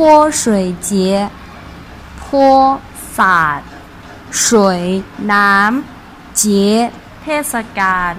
泼水节泼สาด水น้ำ เจเทศกาล